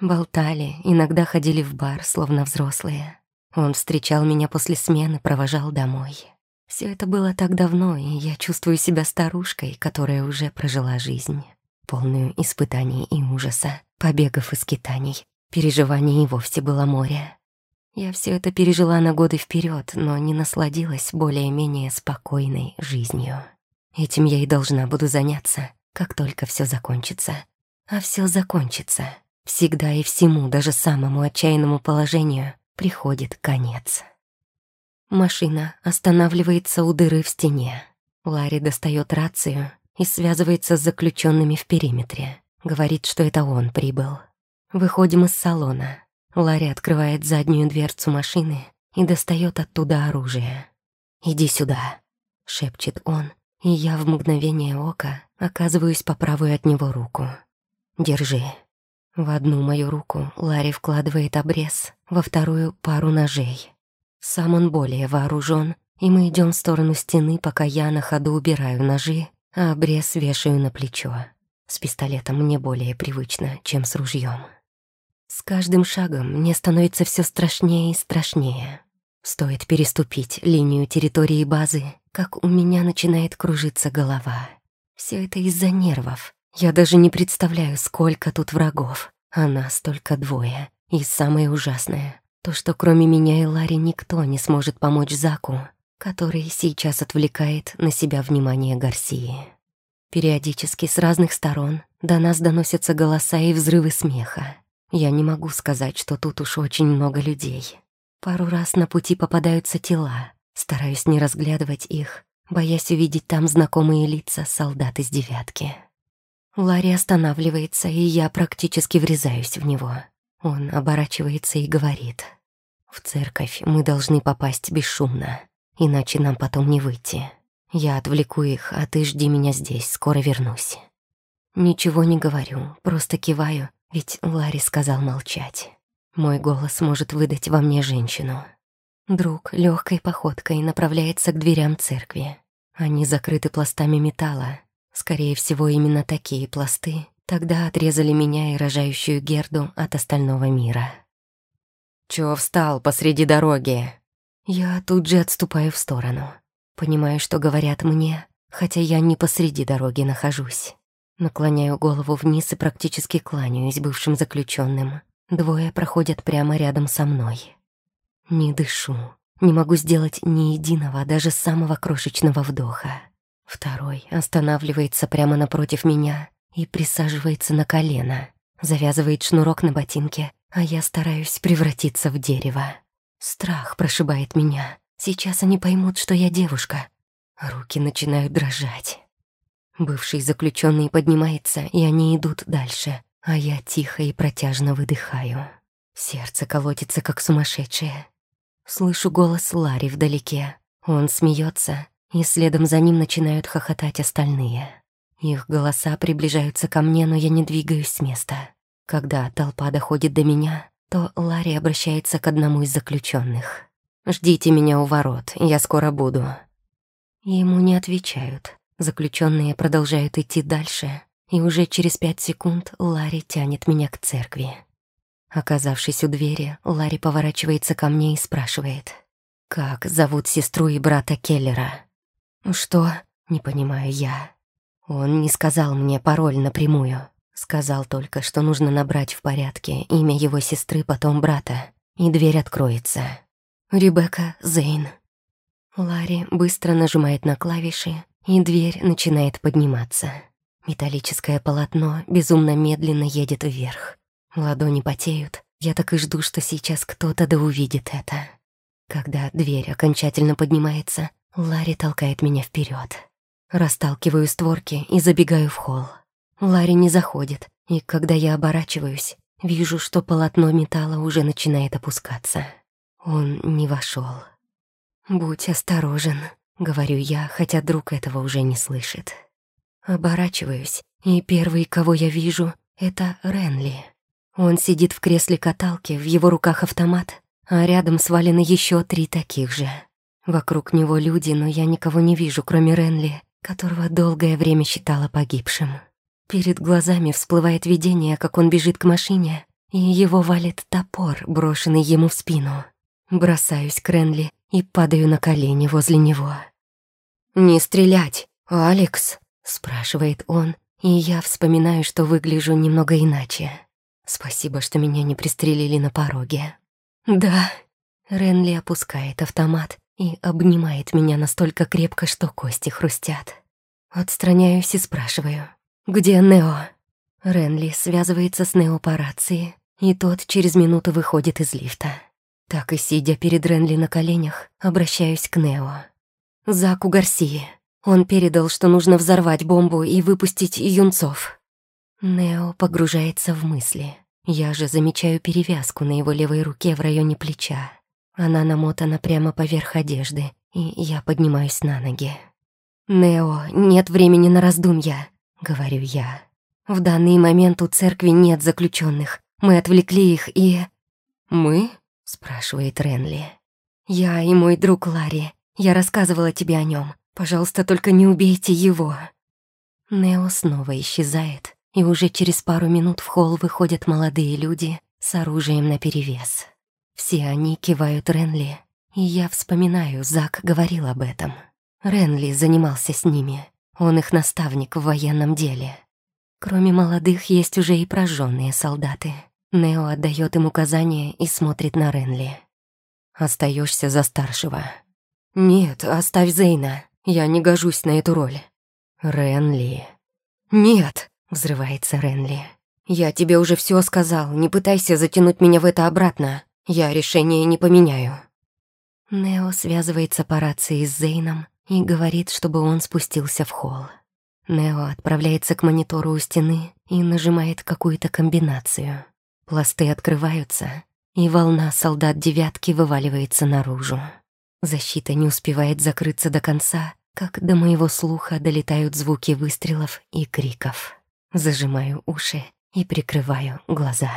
Болтали, иногда ходили в бар, словно взрослые. Он встречал меня после смены, провожал домой. Все это было так давно, и я чувствую себя старушкой, которая уже прожила жизнь, полную испытаний и ужаса, побегов и скитаний. Переживаний и вовсе было море. Я все это пережила на годы вперед, но не насладилась более-менее спокойной жизнью. Этим я и должна буду заняться, как только все закончится. А все закончится. Всегда и всему, даже самому отчаянному положению, приходит конец. Машина останавливается у дыры в стене. Ларри достает рацию и связывается с заключенными в периметре. Говорит, что это он прибыл. Выходим из салона. Ларри открывает заднюю дверцу машины и достает оттуда оружие. «Иди сюда», — шепчет он, и я в мгновение ока оказываюсь по правую от него руку. «Держи». В одну мою руку Ларри вкладывает обрез, во вторую — пару ножей. Сам он более вооружен, и мы идем в сторону стены, пока я на ходу убираю ножи, а обрез вешаю на плечо. С пистолетом мне более привычно, чем с ружьем. С каждым шагом мне становится все страшнее и страшнее. Стоит переступить линию территории базы, как у меня начинает кружиться голова. Все это из-за нервов. Я даже не представляю, сколько тут врагов, а нас только двое. И самое ужасное — то, что кроме меня и Ларри никто не сможет помочь Заку, который сейчас отвлекает на себя внимание Гарсии. Периодически с разных сторон до нас доносятся голоса и взрывы смеха. Я не могу сказать, что тут уж очень много людей. Пару раз на пути попадаются тела. Стараюсь не разглядывать их, боясь увидеть там знакомые лица солдат из девятки. Ларри останавливается, и я практически врезаюсь в него. Он оборачивается и говорит. «В церковь мы должны попасть бесшумно, иначе нам потом не выйти. Я отвлеку их, а ты жди меня здесь, скоро вернусь». Ничего не говорю, просто киваю ведь Ларри сказал молчать. Мой голос может выдать во мне женщину. Друг легкой походкой направляется к дверям церкви. Они закрыты пластами металла. Скорее всего, именно такие пласты тогда отрезали меня и рожающую Герду от остального мира. «Чё встал посреди дороги?» Я тут же отступаю в сторону. Понимаю, что говорят мне, хотя я не посреди дороги нахожусь. Наклоняю голову вниз и практически кланяюсь бывшим заключенным. Двое проходят прямо рядом со мной. Не дышу. Не могу сделать ни единого, даже самого крошечного вдоха. Второй останавливается прямо напротив меня и присаживается на колено. Завязывает шнурок на ботинке, а я стараюсь превратиться в дерево. Страх прошибает меня. Сейчас они поймут, что я девушка. Руки начинают дрожать. Бывший заключенный поднимается, и они идут дальше, а я тихо и протяжно выдыхаю. Сердце колотится, как сумасшедшее. Слышу голос Ларри вдалеке. Он смеется, и следом за ним начинают хохотать остальные. Их голоса приближаются ко мне, но я не двигаюсь с места. Когда толпа доходит до меня, то Ларри обращается к одному из заключенных. «Ждите меня у ворот, я скоро буду». Ему не отвечают. Заключенные продолжают идти дальше, и уже через пять секунд Ларри тянет меня к церкви. Оказавшись у двери, Ларри поворачивается ко мне и спрашивает, «Как зовут сестру и брата Келлера?» «Что?» — не понимаю я. Он не сказал мне пароль напрямую. Сказал только, что нужно набрать в порядке имя его сестры, потом брата, и дверь откроется. «Ребекка Зейн». Ларри быстро нажимает на клавиши, и дверь начинает подниматься. Металлическое полотно безумно медленно едет вверх. Ладони потеют. Я так и жду, что сейчас кто-то да увидит это. Когда дверь окончательно поднимается, Ларри толкает меня вперед. Расталкиваю створки и забегаю в холл. Ларри не заходит, и когда я оборачиваюсь, вижу, что полотно металла уже начинает опускаться. Он не вошел. «Будь осторожен», — говорю я, хотя друг этого уже не слышит. Оборачиваюсь, и первый, кого я вижу, это Ренли. Он сидит в кресле каталки, в его руках автомат, а рядом свалены еще три таких же. Вокруг него люди, но я никого не вижу, кроме Ренли, которого долгое время считала погибшим. Перед глазами всплывает видение, как он бежит к машине, и его валит топор, брошенный ему в спину. Бросаюсь к Ренли и падаю на колени возле него. «Не стрелять, Алекс!» — спрашивает он, и я вспоминаю, что выгляжу немного иначе. Спасибо, что меня не пристрелили на пороге. «Да». Ренли опускает автомат и обнимает меня настолько крепко, что кости хрустят. Отстраняюсь и спрашиваю, «Где Нео?» Ренли связывается с Нео по рации, и тот через минуту выходит из лифта. Так и сидя перед Ренли на коленях, обращаюсь к Нео. Заку Гарсии. Он передал, что нужно взорвать бомбу и выпустить юнцов. Нео погружается в мысли. Я же замечаю перевязку на его левой руке в районе плеча. Она намотана прямо поверх одежды, и я поднимаюсь на ноги. «Нео, нет времени на раздумья», — говорю я. В данный момент у церкви нет заключенных. Мы отвлекли их и...» «Мы?» — спрашивает Ренли. «Я и мой друг Ларри. Я рассказывала тебе о нем. Пожалуйста, только не убейте его». Нео снова исчезает, и уже через пару минут в холл выходят молодые люди с оружием наперевес. Все они кивают Ренли, и я вспоминаю, Зак говорил об этом. Ренли занимался с ними, он их наставник в военном деле. Кроме молодых, есть уже и прожженные солдаты. Нео отдает им указания и смотрит на Ренли. Остаешься за старшего. Нет, оставь Зейна. Я не гожусь на эту роль. Ренли. Нет, взрывается Ренли. Я тебе уже все сказал, не пытайся затянуть меня в это обратно. Я решение не поменяю. Нео связывается по рации с Зейном и говорит, чтобы он спустился в холл. Нео отправляется к монитору у стены и нажимает какую-то комбинацию. Пласты открываются, и волна солдат девятки вываливается наружу. Защита не успевает закрыться до конца, как до моего слуха долетают звуки выстрелов и криков. Зажимаю уши и прикрываю глаза.